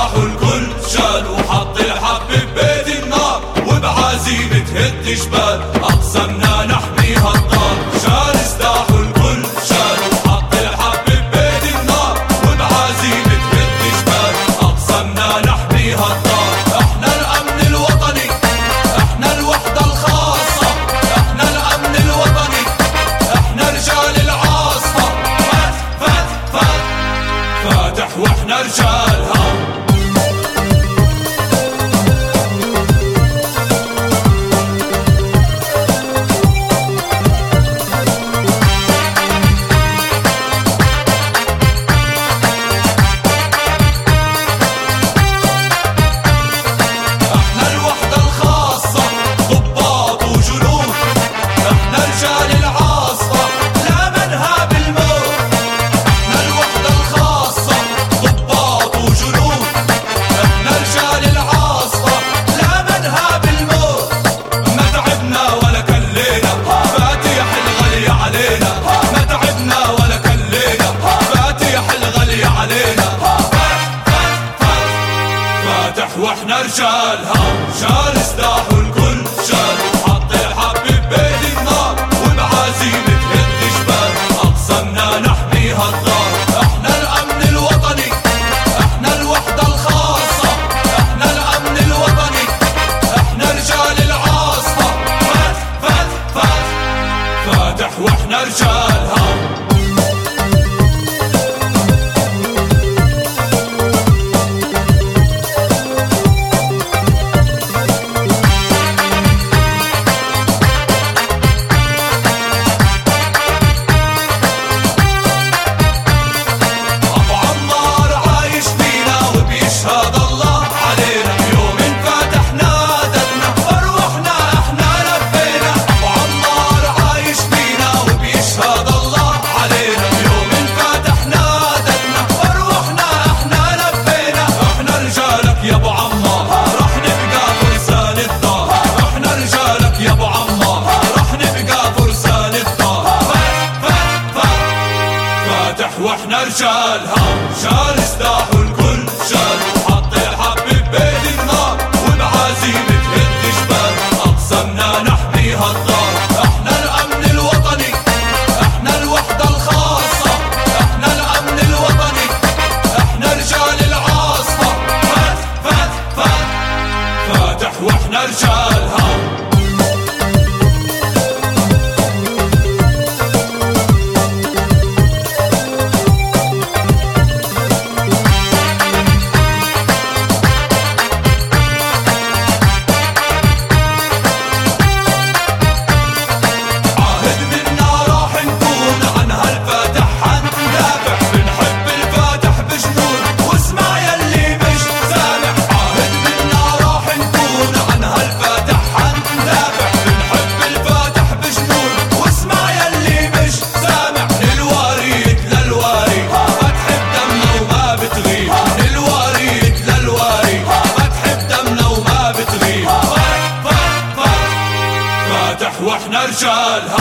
راحوا الكل شالوا حط الحب ببيت النار وبعزيمة هد جبال. أقسمنا نحمي هالدار. شال استاحوا الكل شالوا حط الحب ببيت النار وبعزيمة هد جبال. أقسمنا نحمي هالدار. إحنا الأمن الوطني. إحنا الوحدة الخاصة. إحنا الأمن الوطني. إحنا رجال العاصمة. فات فات فات. فاتح وإحنا رجالها. وإحنا رجالها شال سلاح الكل شال hot dog. وإحنا رجالها شال سلاح